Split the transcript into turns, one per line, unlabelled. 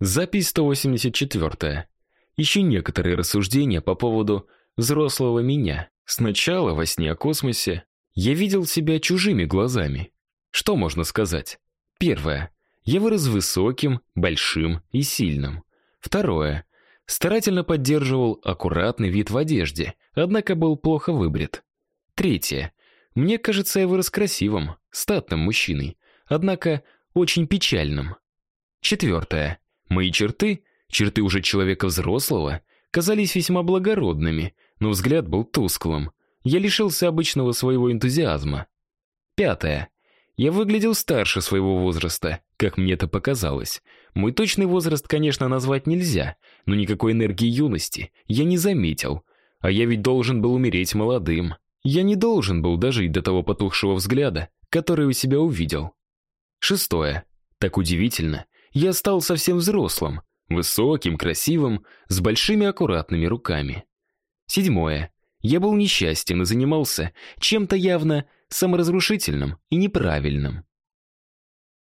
Запись 184. Еще некоторые рассуждения по поводу взрослого меня. Сначала во сне о космосе я видел себя чужими глазами. Что можно сказать? Первое. Я вырос высоким, большим и сильным. Второе. Старательно поддерживал аккуратный вид в одежде, однако был плохо выбрит. Третье. Мне кажется, я вырос красивым, статным мужчиной, однако очень печальным. Четвертое. Мои черты, черты уже человека взрослого, казались весьма благородными, но взгляд был тусклым. Я лишился обычного своего энтузиазма. Пятое. Я выглядел старше своего возраста, как мне это показалось. Мой точный возраст, конечно, назвать нельзя, но никакой энергии юности я не заметил. А я ведь должен был умереть молодым. Я не должен был дожить до того потухшего взгляда, который у себя увидел. Шестое. Так удивительно, я стал совсем взрослым, высоким, красивым, с большими аккуратными руками. Седьмое. Я был несчастен и занимался чем-то явно саморазрушительным и неправильным.